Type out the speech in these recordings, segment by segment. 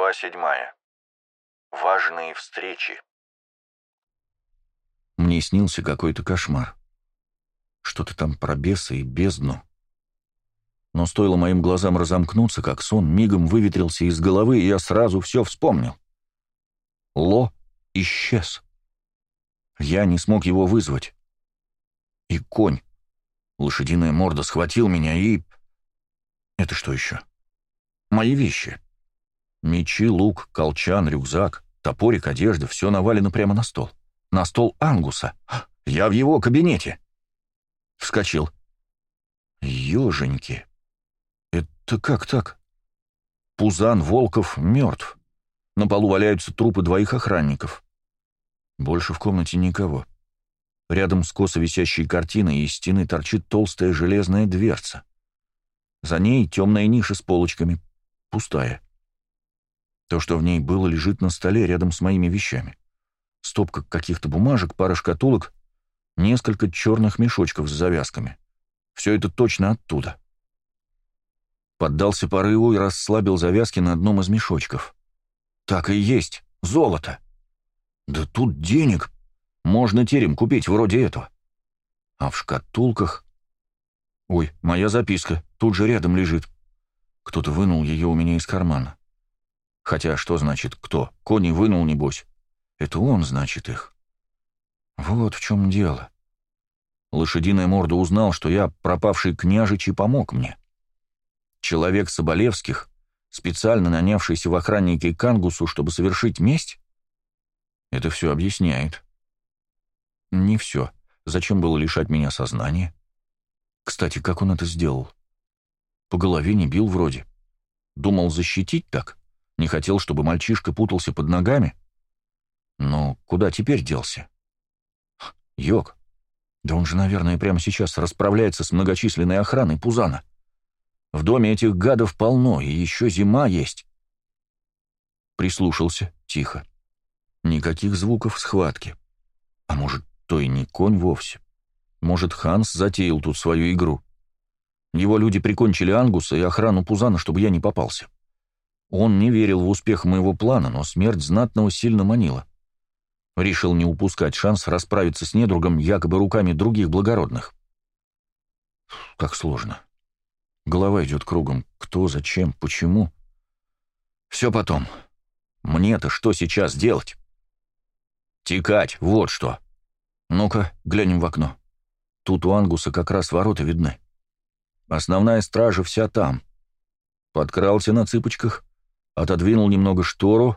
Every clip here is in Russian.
Глава седьмая. Важные встречи. Мне снился какой-то кошмар. Что-то там про беса и бездну. Но стоило моим глазам разомкнуться, как сон мигом выветрился из головы, и я сразу все вспомнил. Ло исчез. Я не смог его вызвать. И конь. Лошадиная морда схватил меня и... Это что еще? Мои вещи. Мечи, лук, колчан, рюкзак, топорик, одежда — все навалено прямо на стол. На стол Ангуса. Я в его кабинете. Вскочил. Еженьки. Это как так? Пузан Волков мертв. На полу валяются трупы двоих охранников. Больше в комнате никого. Рядом с косо висящей картиной из стены торчит толстая железная дверца. За ней темная ниша с полочками. Пустая. То, что в ней было, лежит на столе рядом с моими вещами. Стопка каких-то бумажек, пара шкатулок, несколько черных мешочков с завязками. Все это точно оттуда. Поддался порыву и расслабил завязки на одном из мешочков. Так и есть. Золото. Да тут денег. Можно терем купить вроде этого. А в шкатулках... Ой, моя записка тут же рядом лежит. Кто-то вынул ее у меня из кармана. Хотя что значит «кто»? Кони вынул, небось. Это он, значит, их. Вот в чем дело. Лошадиная морда узнал, что я пропавший княжич и помог мне. Человек Соболевских, специально нанявшийся в охраннике Кангусу, чтобы совершить месть? Это все объясняет. Не все. Зачем было лишать меня сознания? Кстати, как он это сделал? По голове не бил вроде. Думал защитить так? Не хотел, чтобы мальчишка путался под ногами? Но куда теперь делся? Йог. Да он же, наверное, прямо сейчас расправляется с многочисленной охраной Пузана. В доме этих гадов полно, и еще зима есть. Прислушался, тихо. Никаких звуков схватки. А может, то и не конь вовсе. Может, Ханс затеял тут свою игру. Его люди прикончили Ангуса и охрану Пузана, чтобы я не попался. Он не верил в успех моего плана, но смерть знатного сильно манила. Решил не упускать шанс расправиться с недругом якобы руками других благородных. Как сложно. Голова идет кругом. Кто, зачем, почему? Все потом. Мне-то что сейчас делать? Текать, вот что. Ну-ка, глянем в окно. Тут у Ангуса как раз ворота видны. Основная стража вся там. Подкрался на цыпочках, отодвинул немного штору.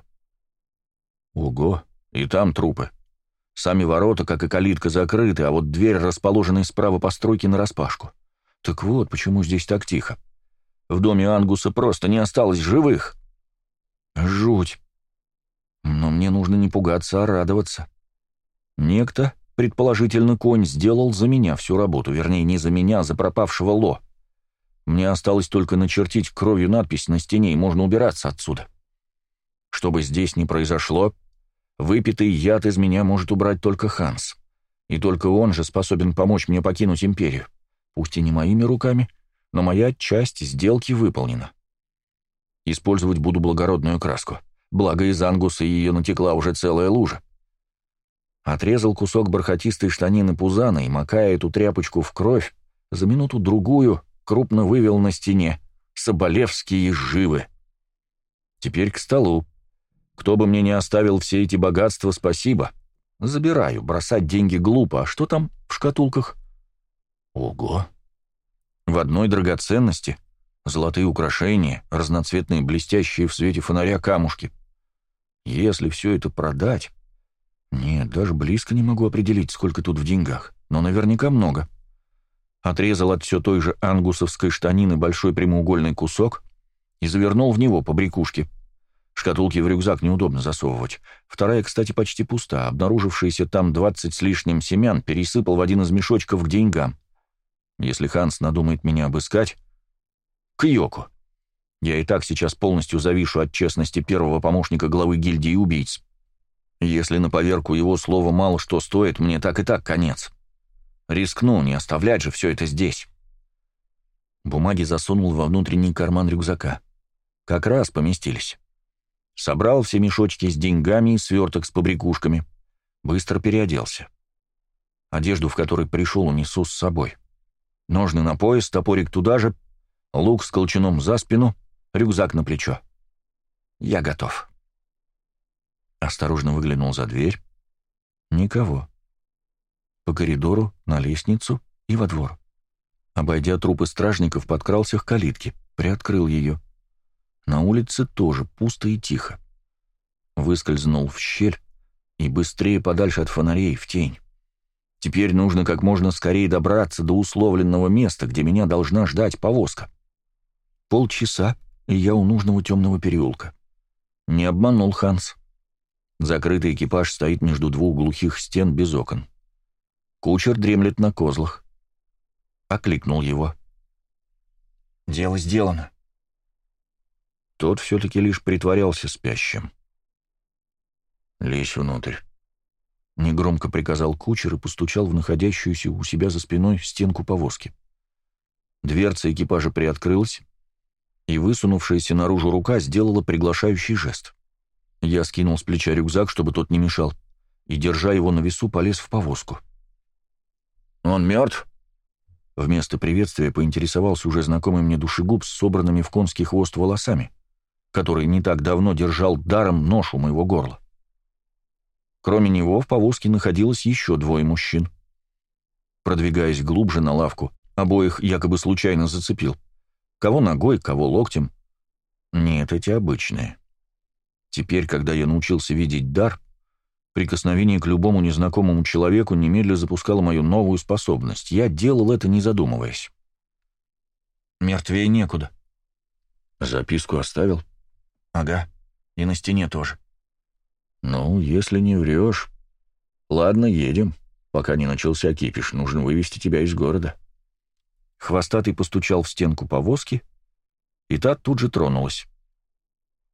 Ого, и там трупы. Сами ворота, как и калитка, закрыты, а вот дверь, расположенная справа постройки, нараспашку. Так вот, почему здесь так тихо. В доме Ангуса просто не осталось живых. Жуть. Но мне нужно не пугаться, а радоваться. Некто, предположительно, конь, сделал за меня всю работу, вернее, не за меня, за пропавшего Ло. Мне осталось только начертить кровью надпись на стене, и можно убираться отсюда. Что бы здесь ни произошло, выпитый яд из меня может убрать только Ханс. И только он же способен помочь мне покинуть империю. Пусть и не моими руками, но моя часть сделки выполнена. Использовать буду благородную краску. Благо из ангуса ее натекла уже целая лужа. Отрезал кусок бархатистой штанины пузана и, макая эту тряпочку в кровь, за минуту-другую крупно вывел на стене «Соболевские живы». Теперь к столу. Кто бы мне не оставил все эти богатства, спасибо. Забираю, бросать деньги глупо. А что там в шкатулках? Ого. В одной драгоценности золотые украшения, разноцветные блестящие в свете фонаря камушки. Если все это продать... Нет, даже близко не могу определить, сколько тут в деньгах, но наверняка много. — отрезал от все той же ангусовской штанины большой прямоугольный кусок и завернул в него по брякушке. Шкатулки в рюкзак неудобно засовывать. Вторая, кстати, почти пуста. Обнаружившиеся там двадцать с лишним семян пересыпал в один из мешочков к деньгам. Если Ханс надумает меня обыскать... К Йоку. Я и так сейчас полностью завишу от честности первого помощника главы гильдии убийц. Если на поверку его слова мало что стоит, мне так и так конец. Рискнул, не оставлять же все это здесь. Бумаги засунул во внутренний карман рюкзака. Как раз поместились. собрал все мешочки с деньгами и сверток с побрякушками, быстро переоделся. Одежду, в которой пришел, унесу с собой. Ножны на пояс, топорик туда же, лук с колчаном за спину, рюкзак на плечо. Я готов. Осторожно выглянул за дверь. Никого. По коридору, на лестницу и во двор. Обойдя трупы стражников, подкрался к калитке, приоткрыл ее. На улице тоже пусто и тихо. Выскользнул в щель и быстрее подальше от фонарей, в тень. Теперь нужно как можно скорее добраться до условленного места, где меня должна ждать повозка. Полчаса, и я у нужного темного переулка. Не обманул Ханс. Закрытый экипаж стоит между двух глухих стен без окон. Кучер дремлет на козлах. Окликнул его. «Дело сделано». Тот все-таки лишь притворялся спящим. «Лезь внутрь», — негромко приказал кучер и постучал в находящуюся у себя за спиной стенку повозки. Дверца экипажа приоткрылась, и высунувшаяся наружу рука сделала приглашающий жест. Я скинул с плеча рюкзак, чтобы тот не мешал, и, держа его на весу, полез в повозку. «Он мертв?» Вместо приветствия поинтересовался уже знакомый мне душегуб с собранными в конский хвост волосами, который не так давно держал даром нож у моего горла. Кроме него в повозке находилось еще двое мужчин. Продвигаясь глубже на лавку, обоих якобы случайно зацепил — Кого ногой, кого локтем. Нет, эти обычные. Теперь, когда я научился видеть дар, прикосновение к любому незнакомому человеку немедленно запускало мою новую способность. Я делал это, не задумываясь. Мертвее некуда. Записку оставил? Ага. И на стене тоже. Ну, если не врешь. Ладно, едем. Пока не начался кипиш, нужно вывести тебя из города. Хвостатый постучал в стенку повозки, и та тут же тронулась.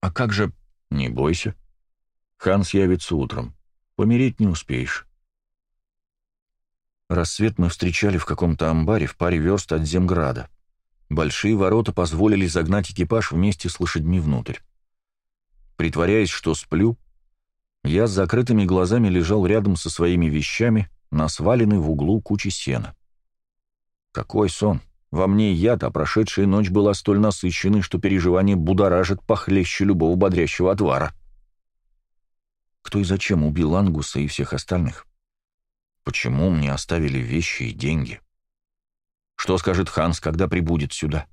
«А как же...» «Не бойся. Ханс явится утром. Помереть не успеешь». Рассвет мы встречали в каком-то амбаре в паре верст от Земграда. Большие ворота позволили загнать экипаж вместе с лошадьми внутрь. Притворяясь, что сплю, я с закрытыми глазами лежал рядом со своими вещами на сваленной в углу куче сена. Какой сон! Во мне яд, а прошедшая ночь была столь насыщенной, что переживание будоражит похлеще любого бодрящего отвара. Кто и зачем убил Ангуса и всех остальных? Почему мне оставили вещи и деньги? Что скажет Ханс, когда прибудет сюда?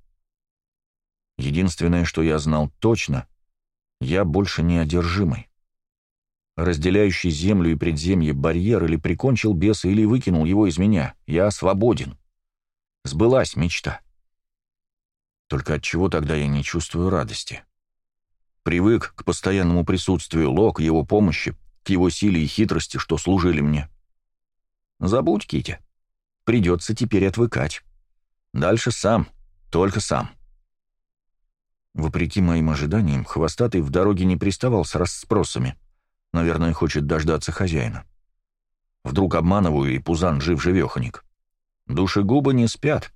Единственное, что я знал точно, я больше не одержимый. Разделяющий землю и предземье барьер или прикончил беса, или выкинул его из меня. Я свободен. Сбылась мечта. Только от чего тогда я не чувствую радости? Привык к постоянному присутствию Ло, к его помощи, к его силе и хитрости, что служили мне. Забудь, Китя. Придется теперь отвыкать. Дальше сам, только сам. Вопреки моим ожиданиям, хвостатый в дороге не приставал с расспросами. Наверное, хочет дождаться хозяина. Вдруг обманываю, и Пузан жив-живеханик. Душегубы не спят.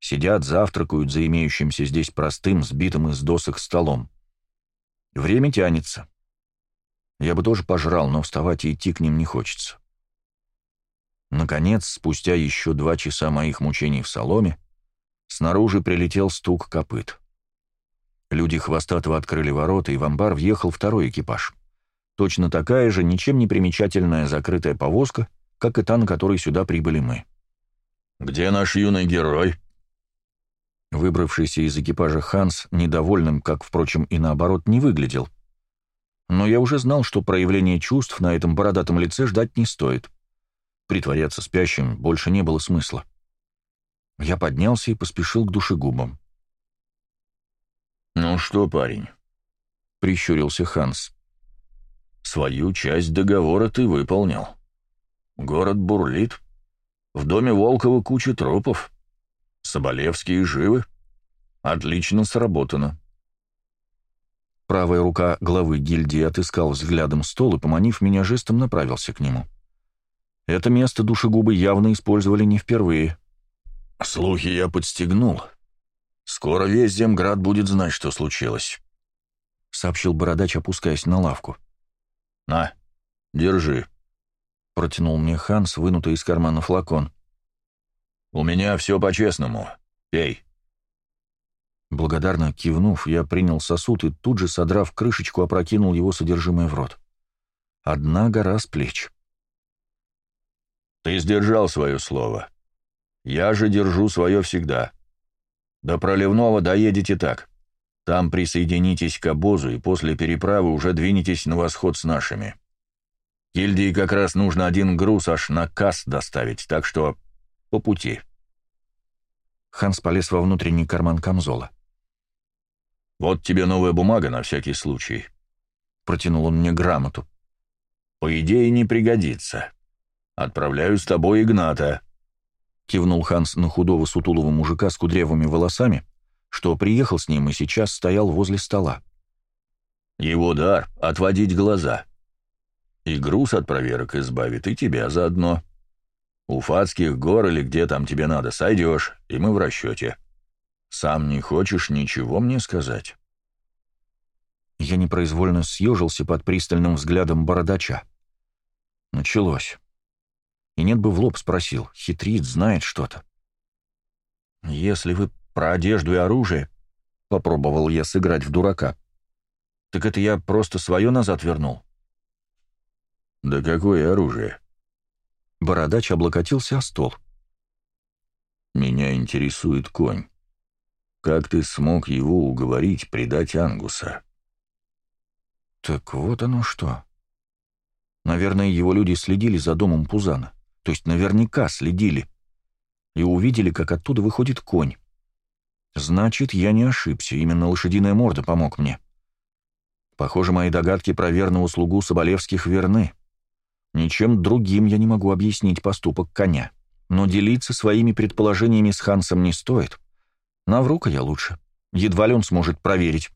Сидят, завтракают за имеющимся здесь простым, сбитым из досок столом. Время тянется. Я бы тоже пожрал, но вставать и идти к ним не хочется. Наконец, спустя еще два часа моих мучений в соломе, снаружи прилетел стук копыт. Люди хвостатого открыли ворота, и в амбар въехал второй экипаж. Точно такая же, ничем не примечательная закрытая повозка, как и та, на которой сюда прибыли мы. «Где наш юный герой?» Выбравшийся из экипажа Ханс недовольным, как, впрочем, и наоборот, не выглядел. Но я уже знал, что проявление чувств на этом бородатом лице ждать не стоит. Притворяться спящим больше не было смысла. Я поднялся и поспешил к душегубам. «Ну что, парень?» — прищурился Ханс. «Свою часть договора ты выполнил. Город бурлит». В доме Волкова куча трупов. Соболевские живы. Отлично сработано. Правая рука главы гильдии отыскал взглядом стол и, поманив меня жестом, направился к нему. Это место душегубы явно использовали не впервые. Слухи я подстегнул. Скоро весь Земград будет знать, что случилось. сообщил бородач, опускаясь на лавку. «На, держи», — протянул мне Ханс, вынутый из кармана флакон. «У меня все по-честному. Пей». Благодарно кивнув, я принял сосуд и тут же, содрав крышечку, опрокинул его содержимое в рот. Одна гора с плеч. «Ты сдержал свое слово. Я же держу свое всегда. До Проливного доедете так. Там присоединитесь к обозу и после переправы уже двинетесь на восход с нашими. Гильдии как раз нужно один груз аж на касс доставить, так что по пути». Ханс полез во внутренний карман камзола. «Вот тебе новая бумага на всякий случай». Протянул он мне грамоту. «По идее, не пригодится. Отправляю с тобой Игната». Кивнул Ханс на худого сутулого мужика с кудрявыми волосами, что приехал с ним и сейчас стоял возле стола. «Его дар — отводить глаза. И груз от проверок избавит, и тебя заодно. У Фатских гор или где там тебе надо сойдешь, и мы в расчете». Сам не хочешь ничего мне сказать?» Я непроизвольно съежился под пристальным взглядом бородача. Началось. И нет бы в лоб спросил, хитрит, знает что-то. «Если вы про одежду и оружие...» — попробовал я сыграть в дурака. «Так это я просто свое назад вернул». «Да какое оружие?» Бородач облокотился о стол. «Меня интересует конь. Как ты смог его уговорить предать Ангуса?» «Так вот оно что. Наверное, его люди следили за домом Пузана. То есть наверняка следили. И увидели, как оттуда выходит конь. Значит, я не ошибся, именно лошадиная морда помог мне. Похоже, мои догадки про верного слугу Соболевских верны. Ничем другим я не могу объяснить поступок коня. Но делиться своими предположениями с Хансом не стоит. Навру-ка я лучше. Едва ли он сможет проверить.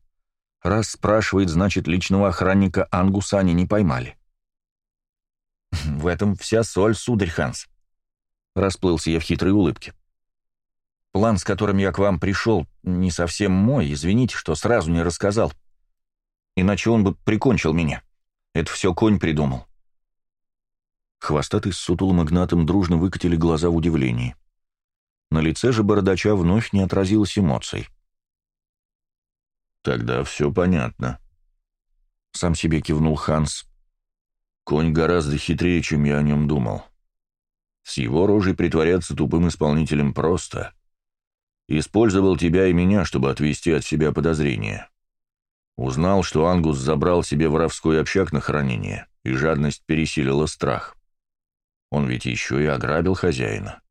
Раз спрашивает, значит, личного охранника Ангуса они не поймали. «В этом вся соль, сударь Ханс», — расплылся я в хитрой улыбке. «План, с которым я к вам пришел, не совсем мой, извините, что сразу не рассказал. Иначе он бы прикончил меня. Это все конь придумал». Хвостатый с сутулым Игнатом дружно выкатили глаза в удивлении. На лице же бородача вновь не отразилось эмоций. «Тогда все понятно», — сам себе кивнул Ханс. «Конь гораздо хитрее, чем я о нем думал. С его рожей притворяться тупым исполнителем просто. Использовал тебя и меня, чтобы отвести от себя подозрения. Узнал, что Ангус забрал себе воровской общак на хранение, и жадность пересилила страх. Он ведь еще и ограбил хозяина.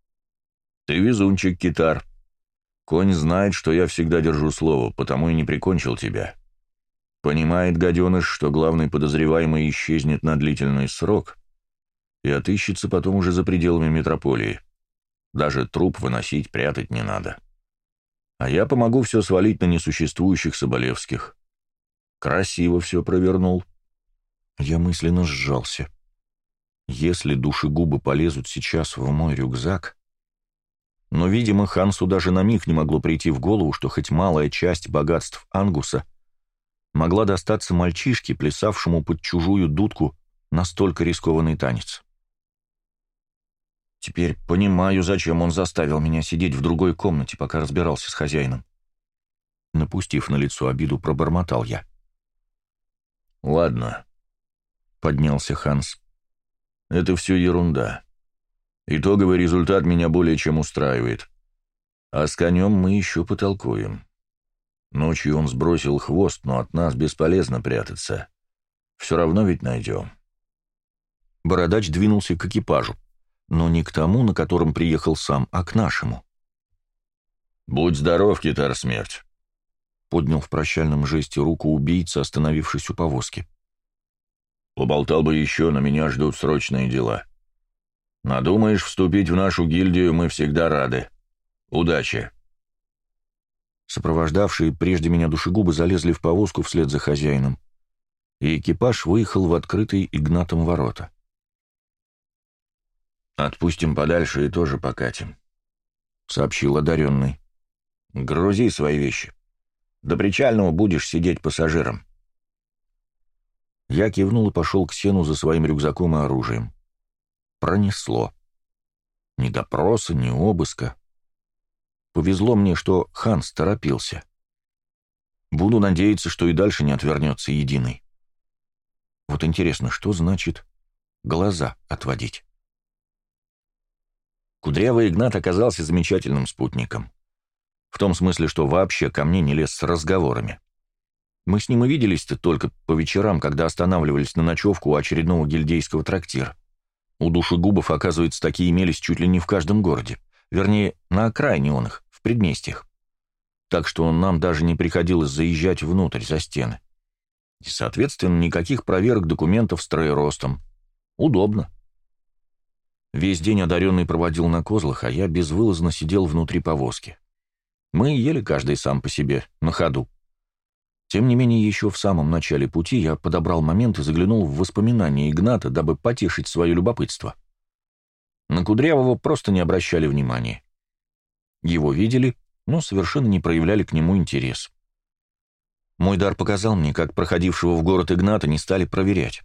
«Ты везунчик, китар. Конь знает, что я всегда держу слово, потому и не прикончил тебя. Понимает, гаденыш, что главный подозреваемый исчезнет на длительный срок и отыщется потом уже за пределами метрополии. Даже труп выносить, прятать не надо. А я помогу все свалить на несуществующих Соболевских. Красиво все провернул». Я мысленно сжался. Если душегубы полезут сейчас в мой рюкзак, но, видимо, Хансу даже на миг не могло прийти в голову, что хоть малая часть богатств Ангуса могла достаться мальчишке, плясавшему под чужую дудку настолько рискованный танец. Теперь понимаю, зачем он заставил меня сидеть в другой комнате, пока разбирался с хозяином. Напустив на лицо обиду, пробормотал я. «Ладно», — поднялся Ханс. «Это все ерунда. Итоговый результат меня более чем устраивает. А с конем мы еще потолкуем. Ночью он сбросил хвост, но от нас бесполезно прятаться. Все равно ведь найдем. Бородач двинулся к экипажу, но не к тому, на котором приехал сам, а к нашему. «Будь здоров, китар смерть!» Поднял в прощальном жесте руку убийца, остановившись у повозки. «Поболтал бы еще, но меня ждут срочные дела. Надумаешь вступить в нашу гильдию, мы всегда рады. Удачи!» Сопровождавшие прежде меня душегубы залезли в повозку вслед за хозяином, и экипаж выехал в открытые Игнатом ворота. «Отпустим подальше и тоже покатим», — сообщил одаренный. «Грузи свои вещи. До причального будешь сидеть пассажиром. Я кивнул и пошел к сену за своим рюкзаком и оружием. Пронесло. Ни допроса, ни обыска. Повезло мне, что Ханс торопился. Буду надеяться, что и дальше не отвернется единый. Вот интересно, что значит глаза отводить? Кудрявый Игнат оказался замечательным спутником. В том смысле, что вообще ко мне не лез с разговорами. Мы с ним и виделись-то только по вечерам, когда останавливались на ночевку у очередного гильдейского трактира. У душегубов, оказывается, такие имелись чуть ли не в каждом городе. Вернее, на окраине он их, в предместьях. Так что нам даже не приходилось заезжать внутрь, за стены. И, соответственно, никаких проверок документов с троеростом. Удобно. Весь день одаренный проводил на козлах, а я безвылазно сидел внутри повозки. Мы ели каждый сам по себе, на ходу. Тем не менее, еще в самом начале пути я подобрал момент и заглянул в воспоминания Игната, дабы потешить свое любопытство. На Кудрявого просто не обращали внимания. Его видели, но совершенно не проявляли к нему интерес. Мой дар показал мне, как проходившего в город Игната не стали проверять.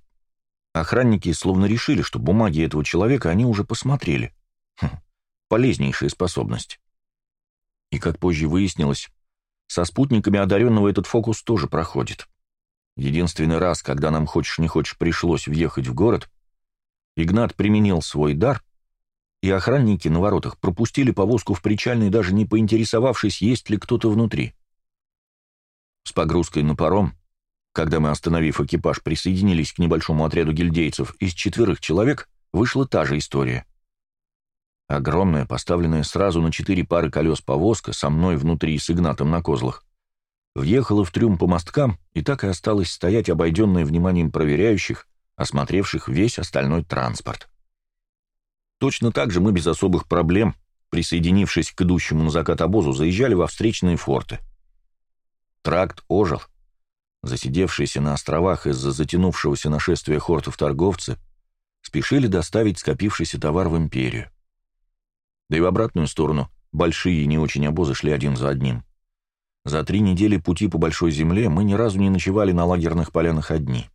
Охранники словно решили, что бумаги этого человека они уже посмотрели. Хм, полезнейшая способность. И, как позже выяснилось, со спутниками одаренного этот фокус тоже проходит. Единственный раз, когда нам хочешь не хочешь пришлось въехать в город, Игнат применил свой дар, и охранники на воротах пропустили повозку в причальный, даже не поинтересовавшись, есть ли кто-то внутри. С погрузкой на паром, когда мы, остановив экипаж, присоединились к небольшому отряду гильдейцев из четверых человек, вышла та же история. Огромная, поставленная сразу на четыре пары колес повозка, со мной внутри и с Игнатом на козлах, въехала в трюм по мосткам и так и осталась стоять, обойденная вниманием проверяющих, осмотревших весь остальной транспорт. Точно так же мы без особых проблем, присоединившись к идущему на закат обозу, заезжали во встречные форты. Тракт ожил. Засидевшиеся на островах из-за затянувшегося нашествия хортов торговцы спешили доставить скопившийся товар в империю. Да и в обратную сторону большие и не очень обозы шли один за одним. За три недели пути по Большой Земле мы ни разу не ночевали на лагерных полянах одни.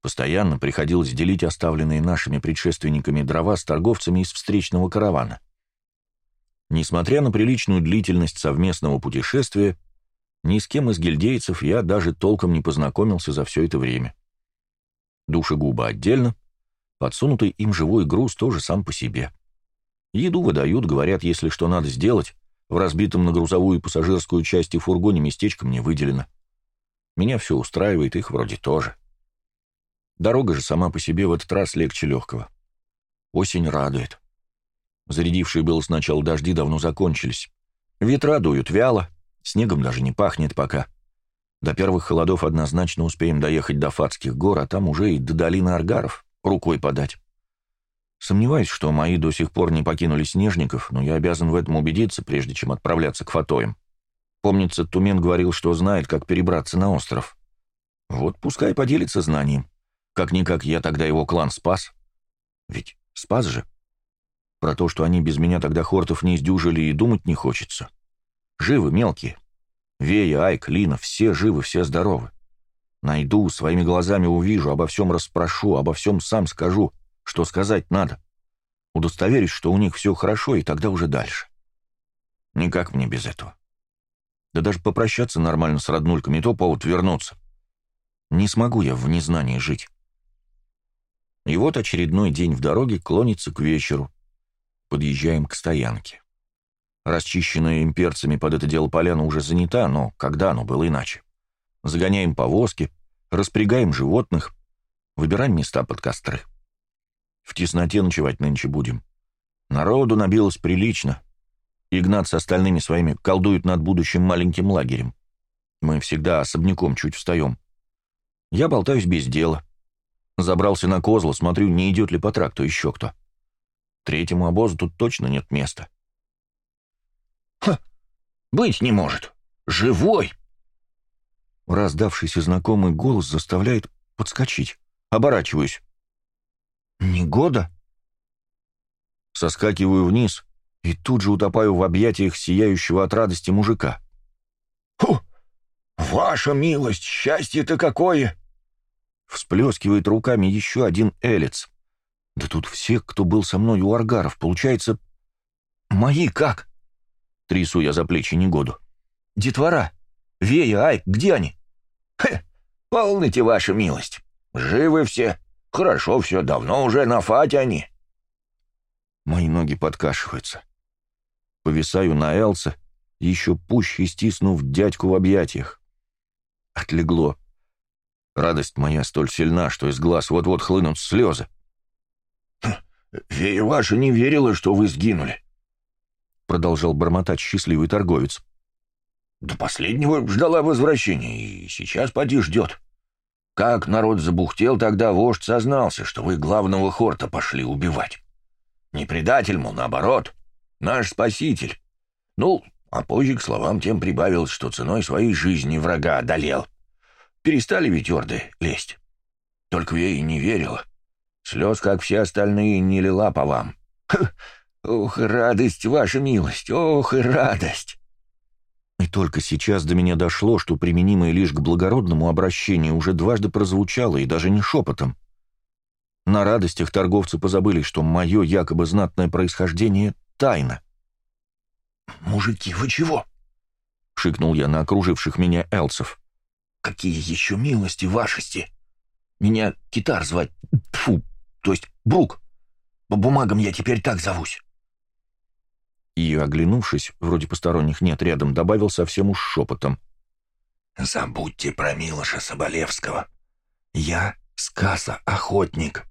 Постоянно приходилось делить оставленные нашими предшественниками дрова с торговцами из встречного каравана. Несмотря на приличную длительность совместного путешествия, ни с кем из гильдейцев я даже толком не познакомился за все это время. Душегуба отдельно, подсунутый им живой груз тоже сам по себе. Еду выдают, говорят, если что надо сделать, в разбитом на грузовую и пассажирскую части фургоне местечко мне выделено. Меня все устраивает, их вроде тоже. Дорога же сама по себе в этот раз легче легкого. Осень радует. Зарядившие было сначала дожди давно закончились. Ветра дуют вяло, снегом даже не пахнет пока. До первых холодов однозначно успеем доехать до Фатских гор, а там уже и до долины Аргаров рукой подать. Сомневаюсь, что мои до сих пор не покинули Снежников, но я обязан в этом убедиться, прежде чем отправляться к Фатоям. Помнится, Тумен говорил, что знает, как перебраться на остров. Вот пускай поделится знанием. Как-никак я тогда его клан спас. Ведь спас же. Про то, что они без меня тогда хортов не издюжили, и думать не хочется. Живы мелкие. Вея, Айк, Лина, все живы, все здоровы. Найду, своими глазами увижу, обо всем расспрошу, обо всем сам скажу — что сказать надо. Удостоверюсь, что у них все хорошо, и тогда уже дальше. Никак мне без этого. Да даже попрощаться нормально с роднульками, то повод вернуться. Не смогу я в незнании жить. И вот очередной день в дороге клонится к вечеру. Подъезжаем к стоянке. Расчищенная имперцами под это дело поляна уже занята, но когда оно было иначе? Загоняем повозки, распрягаем животных, выбираем места под костры. В тесноте ночевать нынче будем. Народу набилось прилично. Игнат с остальными своими колдуют над будущим маленьким лагерем. Мы всегда особняком чуть встаем. Я болтаюсь без дела. Забрался на козла, смотрю, не идет ли по тракту еще кто. Третьему обозу тут точно нет места. «Ха! Быть не может! Живой!» Раздавшийся знакомый голос заставляет подскочить. Оборачиваюсь. «Не года?» Соскакиваю вниз и тут же утопаю в объятиях сияющего от радости мужика. «Фу! Ваша милость, счастье-то какое!» Всплескивает руками еще один элец. Да тут все, кто был со мной у аргаров, получается... Мои как? Трясу я за плечи негоду. Детвора, Вея, Айк, где они? Хе, полните, ваша милость. Живы все. Хорошо все, давно уже на фате они. Мои ноги подкашиваются. Повисаю на Элса, еще пуще стиснув дядьку в объятиях. Отлегло. Радость моя столь сильна, что из глаз вот-вот хлынут слезы. «Вея ваша не верила, что вы сгинули», — продолжал бормотать счастливый торговец. «До последнего ждала возвращения, и сейчас поди ждет. Как народ забухтел, тогда вождь сознался, что вы главного хорта пошли убивать. Не предатель, мол, наоборот, наш спаситель. Ну, а позже, к словам тем, прибавил, что ценой своей жизни врага одолел. Перестали ведь орды лезть. Только я и не верила. Слез, как все остальные, не лила по вам. Ох, радость, ваша милость, ох, радость!» И только сейчас до меня дошло, что применимое лишь к благородному обращению уже дважды прозвучало, и даже не шепотом. На радостях торговцы позабыли, что мое якобы знатное происхождение — тайна. «Мужики, вы чего?» — шикнул я на окруживших меня элцев. «Какие еще милости вашести! Меня Китар звать, фу, то есть Брук. По бумагам я теперь так зовусь». И, оглянувшись, вроде посторонних нет рядом, добавил совсем уж шепотом. «Забудьте про Милоша Соболевского. Я сказа охотник.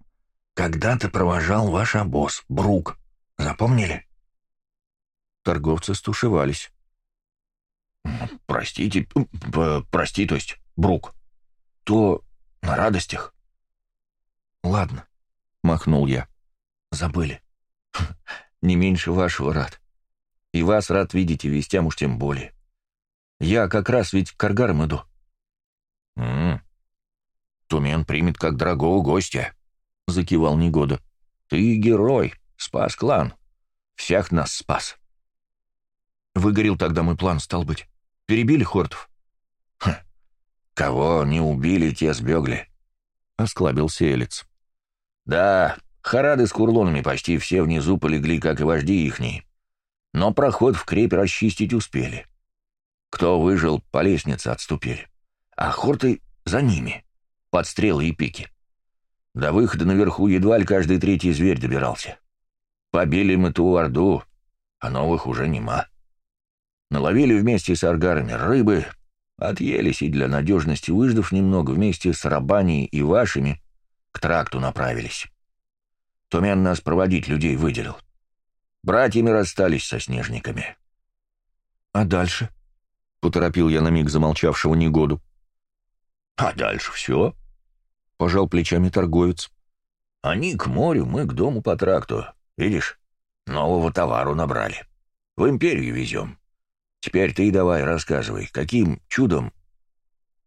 Когда-то провожал ваш обоз, Брук. Запомнили?» Торговцы стушевались. «Простите, прости, то есть, Брук. То на радостях». «Ладно», — махнул я. «Забыли. Не меньше вашего рад. И вас рад видеть, и вестям уж тем более. Я как раз ведь к Каргарам иду». «М -м, Тумен примет как дорогого гостя», — закивал Негода. «Ты герой, спас клан. Всех нас спас». Выгорел тогда мой план, стал быть. Перебили Хортов? Хм. Кого не убили, те сбегли. Осклабился Элец. Да, Харады с курлонами почти все внизу полегли, как и вожди ихние. Но проход в крепь расчистить успели. Кто выжил, по лестнице отступили. А хорты за ними, под стрелы и пики. До выхода наверху едва ли каждый третий зверь добирался. Побили мы ту орду, а новых уже нема. Наловили вместе с аргарами рыбы, отъелись и для надежности, выждав немного, вместе с рабани и вашими, к тракту направились. Тумен нас проводить людей выделил. Братьями расстались со снежниками. «А дальше?» — поторопил я на миг замолчавшего негоду. «А дальше все?» — пожал плечами торговец. «Они к морю, мы к дому по тракту. Видишь, нового товару набрали. В империю везем. Теперь ты давай рассказывай, каким чудом...»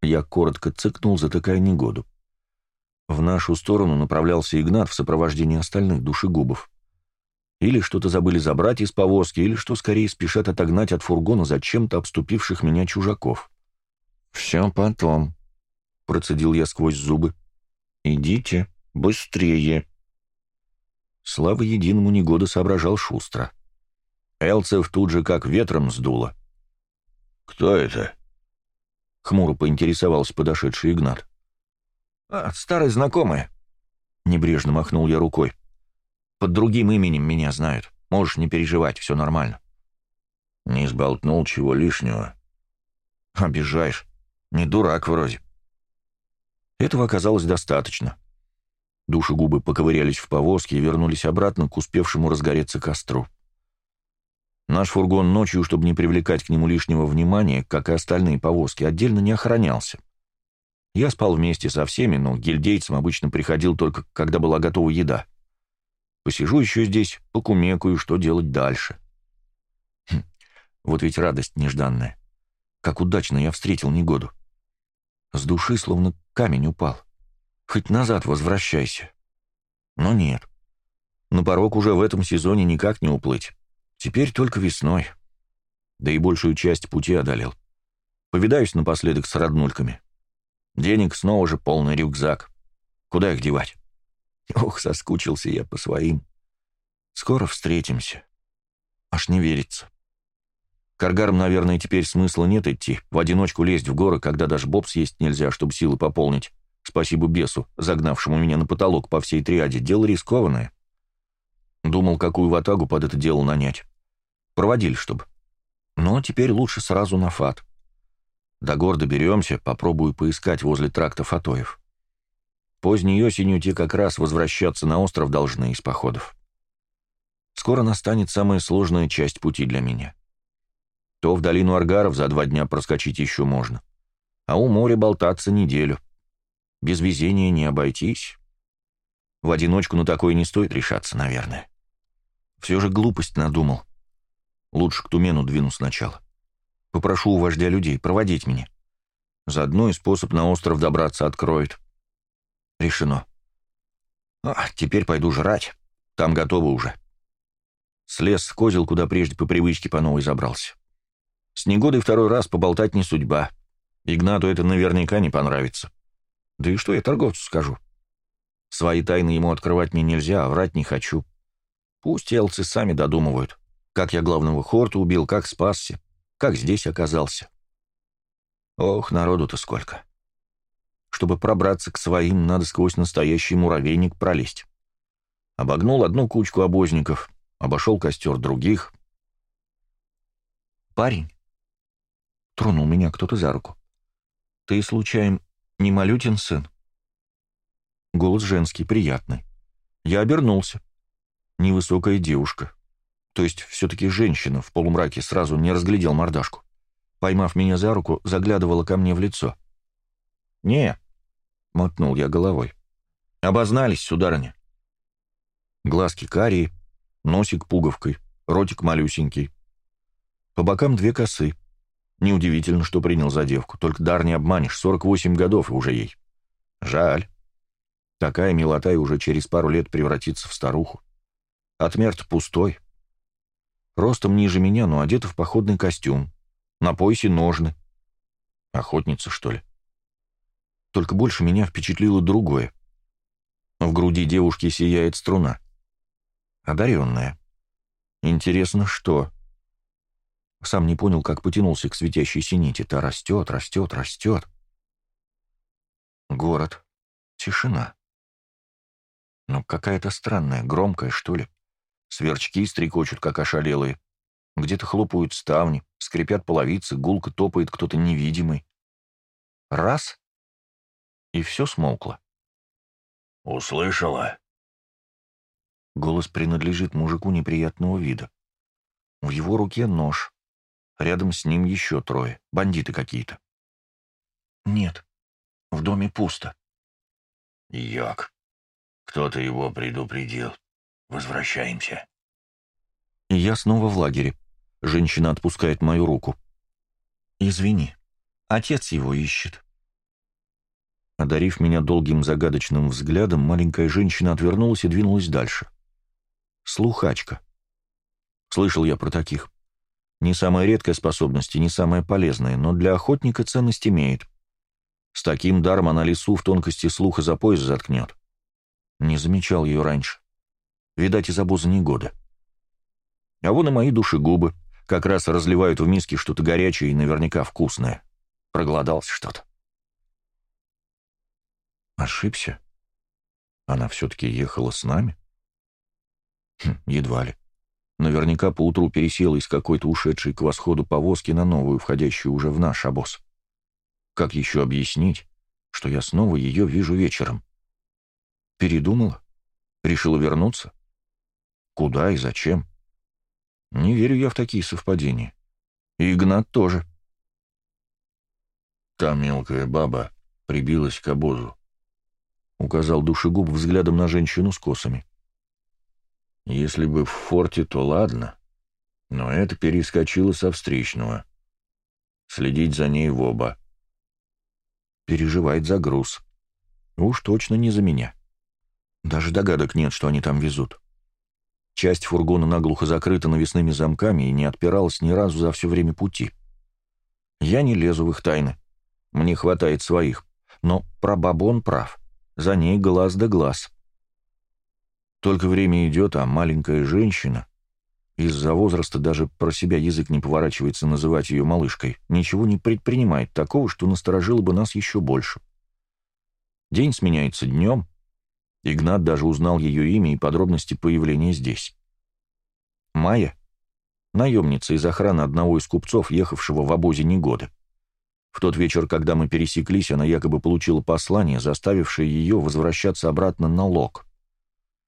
Я коротко цыкнул, затыкая негоду. В нашу сторону направлялся Игнат в сопровождении остальных душегубов. Или что-то забыли забрать из повозки, или что скорее спешат отогнать от фургона зачем-то обступивших меня чужаков. «Все потом», — процедил я сквозь зубы. «Идите быстрее». Слава единому негода соображал шустро. Элцев тут же как ветром сдуло. «Кто это?» — хмуро поинтересовался подошедший Игнат. «А, старые знакомые», — небрежно махнул я рукой. «Под другим именем меня знают. Можешь не переживать, все нормально». «Не сболтнул чего лишнего». «Обижаешь. Не дурак вроде». Этого оказалось достаточно. Душегубы поковырялись в повозке и вернулись обратно к успевшему разгореться костру. Наш фургон ночью, чтобы не привлекать к нему лишнего внимания, как и остальные повозки, отдельно не охранялся. Я спал вместе со всеми, но гильдейцам обычно приходил только, когда была готова еда. Посижу еще здесь, покумекаю, что делать дальше. Хм, вот ведь радость нежданная. Как удачно я встретил негоду. С души словно камень упал. Хоть назад возвращайся. Но нет. На порог уже в этом сезоне никак не уплыть. Теперь только весной. Да и большую часть пути одолел. Повидаюсь напоследок с роднульками. Денег снова же полный рюкзак. Куда их девать? Ох, соскучился я по своим. Скоро встретимся. Аж не верится. Каргарам, наверное, теперь смысла нет идти, в одиночку лезть в горы, когда даже боб съесть нельзя, чтобы силы пополнить. Спасибо бесу, загнавшему меня на потолок по всей триаде. Дело рискованное. Думал, какую ватагу под это дело нанять. Проводили, чтобы. Но теперь лучше сразу на фат. До гор доберемся, попробую поискать возле тракта Фатоев. Поздней осенью те как раз возвращаться на остров должны из походов. Скоро настанет самая сложная часть пути для меня. То в долину Аргаров за два дня проскочить еще можно, а у моря болтаться неделю. Без везения не обойтись. В одиночку на такое не стоит решаться, наверное. Все же глупость надумал. Лучше к Тумену двину сначала. Попрошу у вождя людей проводить меня. Заодно и способ на остров добраться откроет. Решено. А, теперь пойду жрать. Там готово уже. Слез с козел, куда прежде по привычке по новой забрался. С негодой второй раз поболтать не судьба. Игнату это наверняка не понравится. Да и что я торговцу скажу? Свои тайны ему открывать мне нельзя, а врать не хочу. Пусть элцы сами додумывают, как я главного хорта убил, как спасся, как здесь оказался. Ох, народу-то сколько. Чтобы пробраться к своим, надо сквозь настоящий муравейник пролезть. Обогнул одну кучку обозников, обошел костер других. «Парень», — тронул меня кто-то за руку, — «ты, случаем, не Малютин сын?» Голос женский, приятный. Я обернулся. Невысокая девушка. То есть все-таки женщина в полумраке сразу не разглядел мордашку. Поймав меня за руку, заглядывала ко мне в лицо. «Не», — мотнул я головой. «Обознались, сударыня». Глазки карие, носик пуговкой, ротик малюсенький. По бокам две косы. Неудивительно, что принял за девку, только дар не обманешь, 48 годов уже ей. Жаль. Такая милота и уже через пару лет превратится в старуху. Отмерт пустой. Ростом ниже меня, но одета в походный костюм. На поясе ножны. Охотница, что ли? Только больше меня впечатлило другое. В груди девушки сияет струна. Одаренная. Интересно, что? Сам не понял, как потянулся к светящейся нити. Та растет, растет, растет. Город. Тишина. Ну, какая-то странная, громкая, что ли. Сверчки стрекочут, как ошалелые. Где-то хлопают ставни, скрипят половицы, гулко топает кто-то невидимый. Раз — и все смолкло. «Услышала?» Голос принадлежит мужику неприятного вида. В его руке нож. Рядом с ним еще трое, бандиты какие-то. «Нет, в доме пусто». «Як, кто-то его предупредил. Возвращаемся». И я снова в лагере. Женщина отпускает мою руку. «Извини, отец его ищет». Одарив меня долгим загадочным взглядом, маленькая женщина отвернулась и двинулась дальше. Слухачка. Слышал я про таких. Не самая редкая способность и не самая полезная, но для охотника ценность имеет. С таким даром она лесу в тонкости слуха за пояс заткнет. Не замечал ее раньше. Видать, из обоза года. А вон и мои душегубы. Как раз разливают в миске что-то горячее и наверняка вкусное. Проголодался что-то. Ошибся? Она все-таки ехала с нами? Хм, едва ли. Наверняка поутру пересела из какой-то ушедшей к восходу повозки на новую, входящую уже в наш обоз. Как еще объяснить, что я снова ее вижу вечером? Передумала? Решила вернуться? Куда и зачем? Не верю я в такие совпадения. И Игнат тоже. Та мелкая баба прибилась к обозу указал душегуб взглядом на женщину с косами. Если бы в форте, то ладно, но это перескочило со встречного. Следить за ней в оба. Переживает за груз. Уж точно не за меня. Даже догадок нет, что они там везут. Часть фургона наглухо закрыта навесными замками и не отпиралась ни разу за все время пути. Я не лезу в их тайны. Мне хватает своих. Но про бабон прав. За ней глаз да глаз. Только время идет, а маленькая женщина, из-за возраста даже про себя язык не поворачивается называть ее малышкой, ничего не предпринимает такого, что насторожило бы нас еще больше. День сменяется днем, Игнат даже узнал ее имя и подробности появления здесь. Майя — наемница из охраны одного из купцов, ехавшего в обозе негода. В тот вечер, когда мы пересеклись, она якобы получила послание, заставившее ее возвращаться обратно на лог.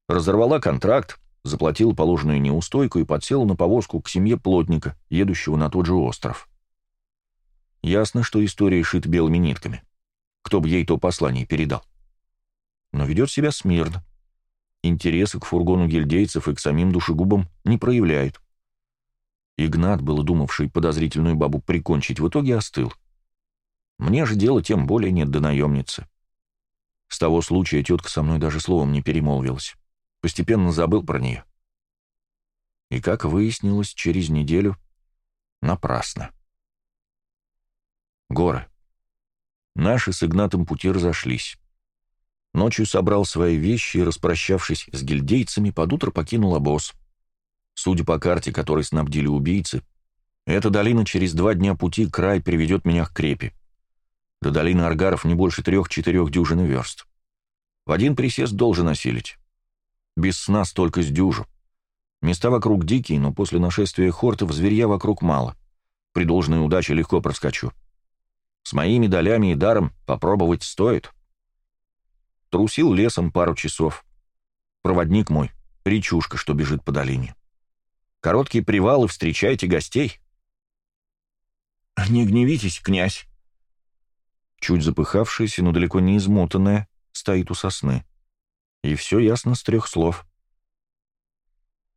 Разорвала контракт, заплатила положенную неустойку и подсела на повозку к семье плотника, едущего на тот же остров. Ясно, что история шит белыми нитками. Кто бы ей то послание передал. Но ведет себя смирно. Интересы к фургону гильдейцев и к самим душегубам не проявляет. Игнат, было думавший подозрительную бабу прикончить, в итоге остыл. Мне же дела тем более нет до наемницы. С того случая тетка со мной даже словом не перемолвилась. Постепенно забыл про нее. И, как выяснилось, через неделю напрасно. Горы. Наши с Игнатом пути разошлись. Ночью собрал свои вещи и, распрощавшись с гильдейцами, под утро покинул обоз. Судя по карте, которой снабдили убийцы, эта долина через два дня пути край приведет меня к крепи. До долины Аргаров не больше трех-четырех дюжин верст. В один присест должен осилить. Без сна столько с дюжу. Места вокруг дикие, но после нашествия хортов зверья вокруг мало. При должной удаче легко проскочу. С моими долями и даром попробовать стоит. Трусил лесом пару часов. Проводник мой, речушка, что бежит по долине. Короткие привалы, встречайте гостей. «Не гневитесь, князь», чуть запыхавшаяся, но далеко не измотанная, стоит у сосны. И все ясно с трех слов.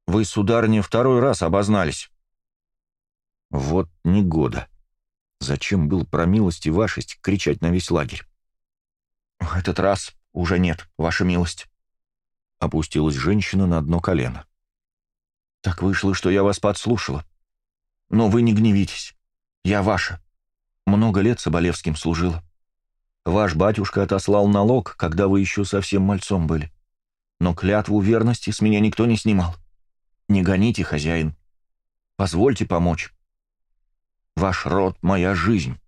«Вы, сударыня, второй раз обознались». Вот не года. Зачем был про милость и вашесть кричать на весь лагерь? «В этот раз уже нет, ваша милость». Опустилась женщина на одно колено. «Так вышло, что я вас подслушала. Но вы не гневитесь. Я ваша. Много лет Соболевским служила. Ваш батюшка отослал налог, когда вы еще совсем мальцом были. Но клятву верности с меня никто не снимал. Не гоните, хозяин. Позвольте помочь. Ваш род — моя жизнь.